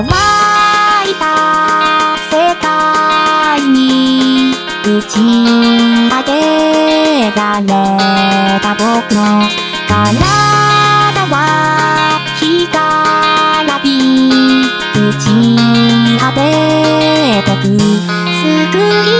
乾いた世界に打ち上げられた僕の体は干からび打ち果ててく。救い